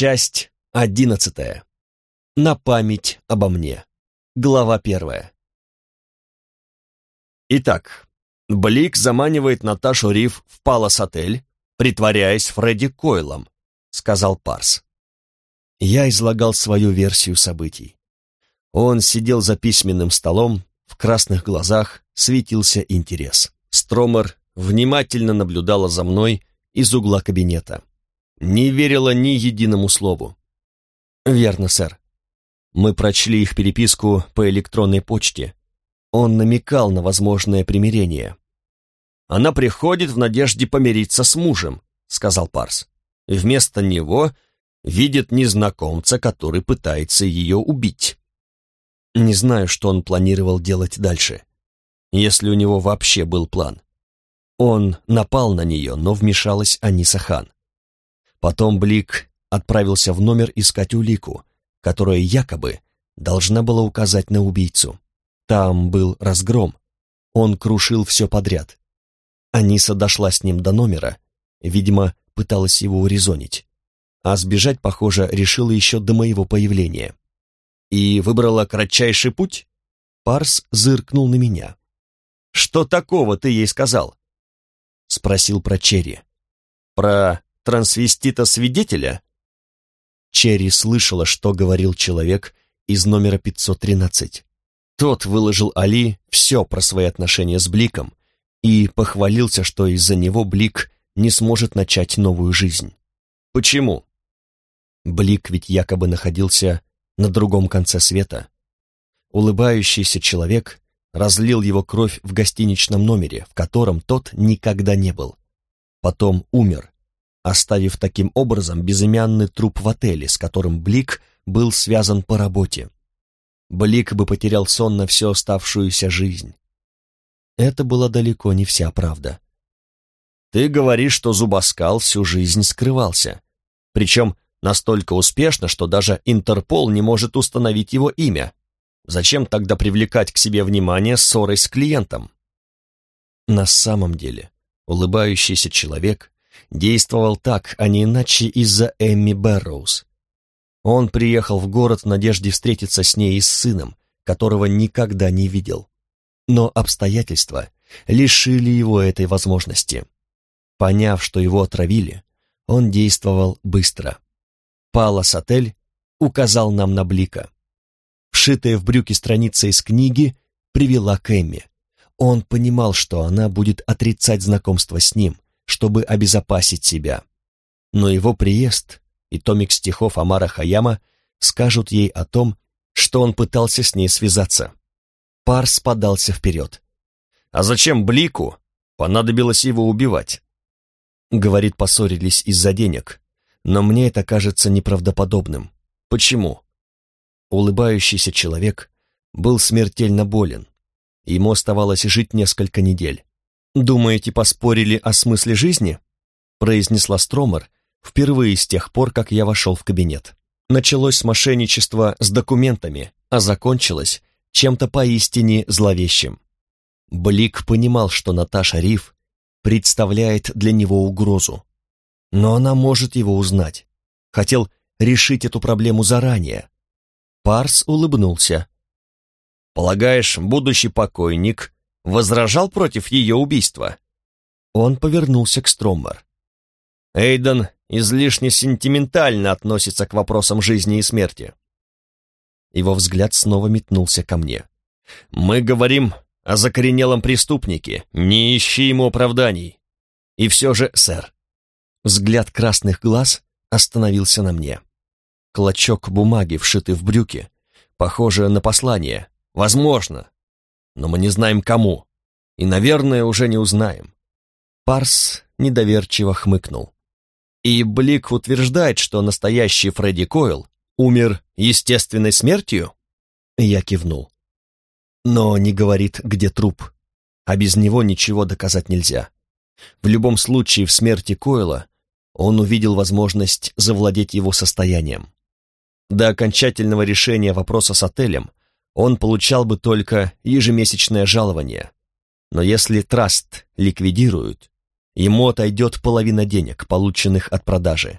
Часть одиннадцатая. На память обо мне. Глава первая. Итак, Блик заманивает Наташу Риф в Палас-отель, притворяясь Фредди Койлом, сказал Парс. Я излагал свою версию событий. Он сидел за письменным столом, в красных глазах светился интерес. Стромер внимательно наблюдала за мной из угла кабинета. Не верила ни единому слову. «Верно, сэр. Мы прочли их переписку по электронной почте. Он намекал на возможное примирение». «Она приходит в надежде помириться с мужем», — сказал Парс. «Вместо него видит незнакомца, который пытается ее убить». Не знаю, что он планировал делать дальше, если у него вообще был план. Он напал на нее, но вмешалась Аниса Хан. Потом Блик отправился в номер искать улику, которая якобы должна была указать на убийцу. Там был разгром. Он крушил все подряд. Аниса дошла с ним до номера, видимо, пыталась его урезонить. А сбежать, похоже, решила еще до моего появления. И выбрала кратчайший путь? Парс зыркнул на меня. «Что такого ты ей сказал?» Спросил про Черри. «Про трансвестита-свидетеля?» Черри слышала, что говорил человек из номера 513. Тот выложил Али все про свои отношения с Бликом и похвалился, что из-за него Блик не сможет начать новую жизнь. Почему? Блик ведь якобы находился на другом конце света. Улыбающийся человек разлил его кровь в гостиничном номере, в котором тот никогда не был. Потом умер, оставив таким образом безымянный труп в отеле, с которым Блик был связан по работе. Блик бы потерял сон на всю оставшуюся жизнь. Это была далеко не вся правда. Ты говоришь, что Зубаскал всю жизнь скрывался, причем настолько успешно, что даже Интерпол не может установить его имя. Зачем тогда привлекать к себе внимание ссорой с клиентом? На самом деле, улыбающийся человек действовал так, а не иначе из-за Эмми Бэрроуз. Он приехал в город в надежде встретиться с ней и с сыном, которого никогда не видел. Но обстоятельства лишили его этой возможности. Поняв, что его отравили, он действовал быстро. Палас-отель указал нам на Блика. Вшитая в брюки страница из книги привела к Эмме. Он понимал, что она будет отрицать знакомство с ним, чтобы обезопасить себя. Но его приезд и томик стихов Амара Хаяма скажут ей о том, что он пытался с ней связаться. Парс подался вперед. «А зачем Блику понадобилось его убивать?» Говорит, поссорились из-за денег, но мне это кажется неправдоподобным. Почему? Улыбающийся человек был смертельно болен. Ему оставалось жить несколько недель. «Думаете, поспорили о смысле жизни?» произнесла Стромер впервые с тех пор, как я вошел в кабинет. Началось с мошенничества с документами, а закончилось чем-то поистине зловещим. Блик понимал, что Наташа Риф представляет для него угрозу. Но она может его узнать. Хотел решить эту проблему заранее, Парс улыбнулся. «Полагаешь, будущий покойник возражал против ее убийства?» Он повернулся к Строммер. «Эйден излишне сентиментально относится к вопросам жизни и смерти». Его взгляд снова метнулся ко мне. «Мы говорим о закоренелом преступнике, не ищи ему оправданий. И все же, сэр...» Взгляд красных глаз остановился на мне. Клочок бумаги, вшитый в брюки, похоже на послание. Возможно. Но мы не знаем кому. И, наверное, уже не узнаем. Парс недоверчиво хмыкнул. И Блик утверждает, что настоящий Фредди Койл умер естественной смертью? Я кивнул. Но не говорит, где труп. А без него ничего доказать нельзя. В любом случае, в смерти Койла он увидел возможность завладеть его состоянием. До окончательного решения вопроса с отелем он получал бы только ежемесячное жалование. Но если траст ликвидируют, ему отойдет половина денег, полученных от продажи.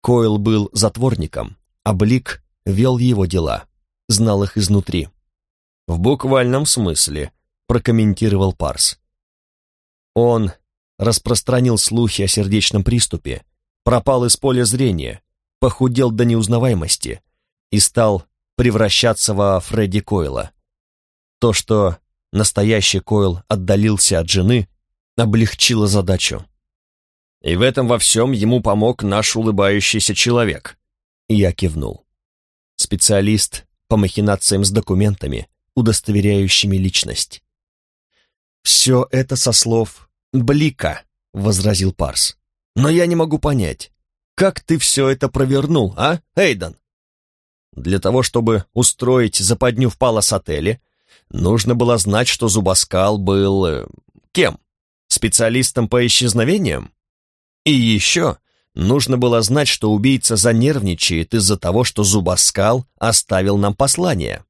Койл был затворником, а Блик вел его дела, знал их изнутри. «В буквальном смысле», — прокомментировал Парс. Он распространил слухи о сердечном приступе, пропал из поля зрения, похудел до неузнаваемости и стал превращаться во Фредди Койла. То, что настоящий Койл отдалился от жены, облегчило задачу. И в этом во всем ему помог наш улыбающийся человек. Я кивнул. Специалист по махинациям с документами, удостоверяющими личность. «Все это со слов Блика», — возразил Парс. «Но я не могу понять, как ты все это провернул, а, Эйден?» Для того, чтобы устроить западню в Палас-отеле, нужно было знать, что Зубаскал был... Э, кем? Специалистом по исчезновениям? И еще нужно было знать, что убийца занервничает из-за того, что Зубаскал оставил нам послание.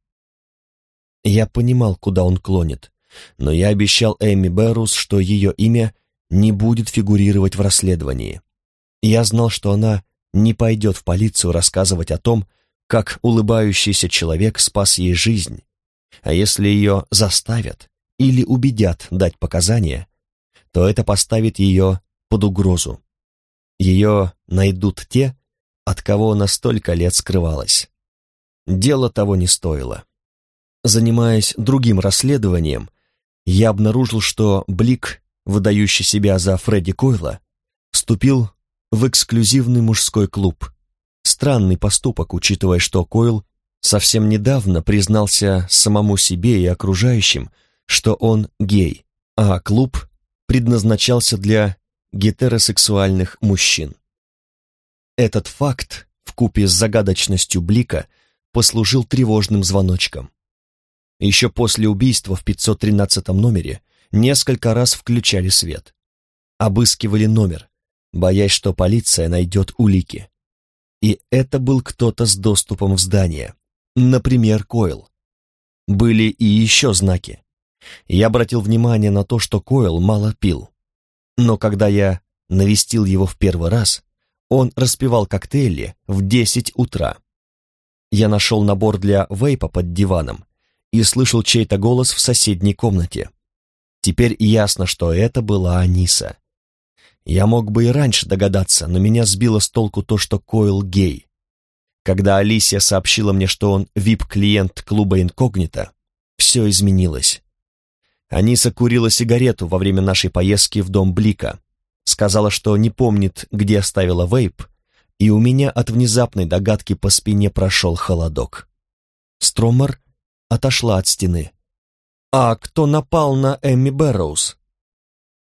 Я понимал, куда он клонит, но я обещал Эми Беррус, что ее имя не будет фигурировать в расследовании. Я знал, что она не пойдет в полицию рассказывать о том, как улыбающийся человек спас ей жизнь, а если ее заставят или убедят дать показания, то это поставит ее под угрозу. Ее найдут те, от кого она столько лет скрывалась. Дело того не стоило. Занимаясь другим расследованием, я обнаружил, что Блик, выдающий себя за Фредди Койла, вступил в эксклюзивный мужской клуб. Странный поступок, учитывая, что Койл совсем недавно признался самому себе и окружающим, что он гей, а клуб предназначался для гетеросексуальных мужчин. Этот факт, вкупе с загадочностью Блика, послужил тревожным звоночком. Еще после убийства в 513 номере несколько раз включали свет. Обыскивали номер, боясь, что полиция найдет улики. И это был кто-то с доступом в здание, например, Койл. Были и еще знаки. Я обратил внимание на то, что Койл мало пил. Но когда я навестил его в первый раз, он распивал коктейли в 10 утра. Я нашел набор для вейпа под диваном и слышал чей-то голос в соседней комнате. Теперь ясно, что это была Аниса. Я мог бы и раньше догадаться, но меня сбило с толку то, что Койл гей. Когда Алисия сообщила мне, что он вип-клиент клуба «Инкогнито», все изменилось. Аниса курила сигарету во время нашей поездки в дом Блика, сказала, что не помнит, где оставила вейп, и у меня от внезапной догадки по спине прошел холодок. Стромер отошла от стены. «А кто напал на Эмми Бэрроуз?»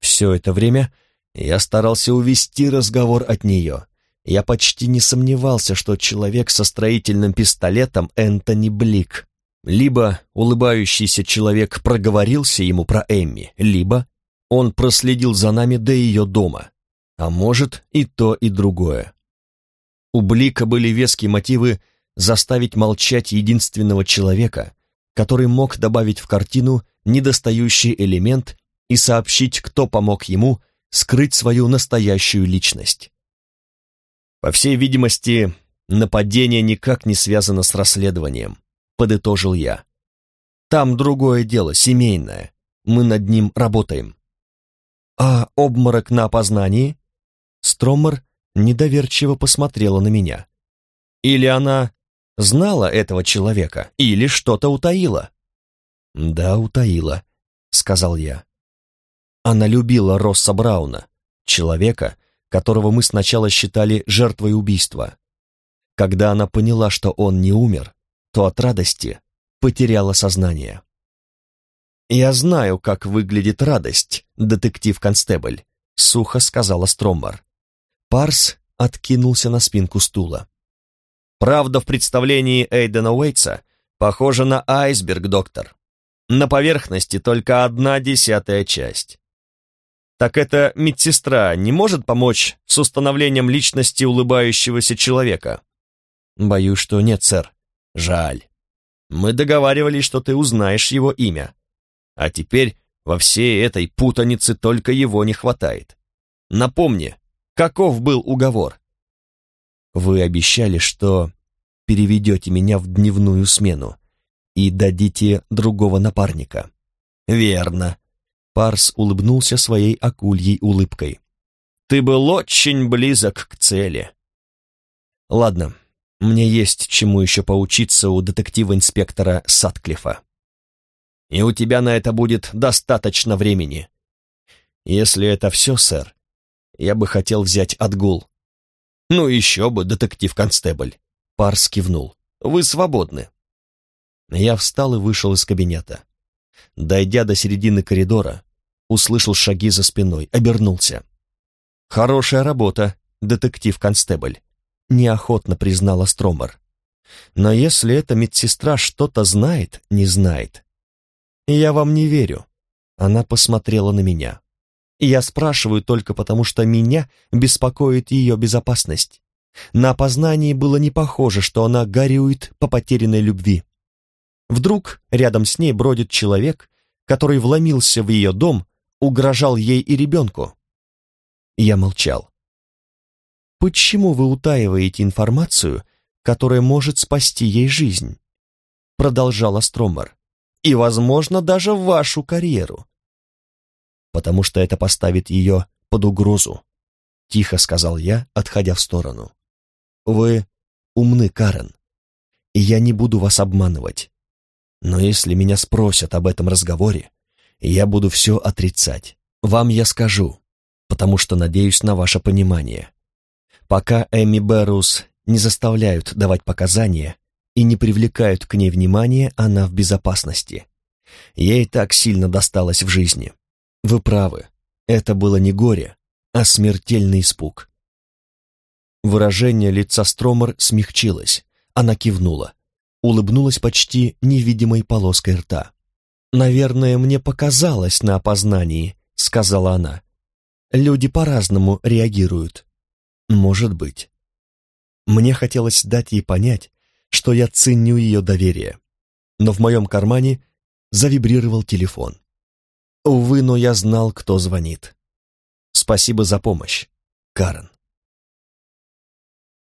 Все это время я старался увести разговор от нее. Я почти не сомневался, что человек со строительным пистолетом Энтони Блик. Либо улыбающийся человек проговорился ему про Эмми, либо он проследил за нами до ее дома. А может, и то, и другое. У Блика были веские мотивы заставить молчать единственного человека, который мог добавить в картину недостающий элемент и сообщить, кто помог ему скрыть свою настоящую личность. По всей видимости, нападение никак не связано с расследованием, подытожил я. Там другое дело, семейное. Мы над ним работаем. А обморок на опознании? Стромер недоверчиво посмотрела на меня. Или она знала этого человека, или что-то утаила? Да, утаила, сказал я. Она любила Росса Брауна, человека, которого мы сначала считали жертвой убийства. Когда она поняла, что он не умер, то от радости потеряла сознание. «Я знаю, как выглядит радость, детектив-констебль», — сухо сказала Стромбар. Парс откинулся на спинку стула. «Правда в представлении Эйдена Уэйтса похожа на айсберг, доктор. На поверхности только одна десятая часть. Так эта медсестра не может помочь с установлением личности улыбающегося человека? Боюсь, что нет, сэр. Жаль. Мы договаривались, что ты узнаешь его имя. А теперь во всей этой путанице только его не хватает. Напомни, каков был уговор? Вы обещали, что переведете меня в дневную смену и дадите другого напарника. Верно. Парс улыбнулся своей акульей улыбкой. Ты был очень близок к цели. Ладно, мне есть чему еще поучиться у детектива-инспектора Сатклифа. И у тебя на это будет достаточно времени. Если это все, сэр, я бы хотел взять отгул. Ну еще бы, детектив-констебль. Парс кивнул. Вы свободны. Я встал и вышел из кабинета. Дойдя до середины коридора, услышал шаги за спиной, обернулся. «Хорошая работа, детектив-констебль», — неохотно признала Стромер. «Но если эта медсестра что-то знает, не знает». «Я вам не верю», — она посмотрела на меня. «Я спрашиваю только потому, что меня беспокоит ее безопасность. На опознании было не похоже, что она горюет по потерянной любви. Вдруг рядом с ней бродит человек, который вломился в ее дом, угрожал ей и ребенку. Я молчал. «Почему вы утаиваете информацию, которая может спасти ей жизнь?» Продолжала Стромер. «И, возможно, даже вашу карьеру». «Потому что это поставит ее под угрозу», — тихо сказал я, отходя в сторону. «Вы умны, Карен, и я не буду вас обманывать. Но если меня спросят об этом разговоре, я буду все отрицать. Вам я скажу, потому что надеюсь на ваше понимание. Пока Эми Беррус не заставляют давать показания и не привлекают к ней внимания, она в безопасности. Ей так сильно досталось в жизни. Вы правы, это было не горе, а смертельный испуг. Выражение лица Стромер смягчилось, она кивнула улыбнулась почти невидимой полоской рта. «Наверное, мне показалось на опознании», — сказала она. «Люди по-разному реагируют». «Может быть». Мне хотелось дать ей понять, что я ценю ее доверие. Но в моем кармане завибрировал телефон. Увы, но я знал, кто звонит. Спасибо за помощь, Карен.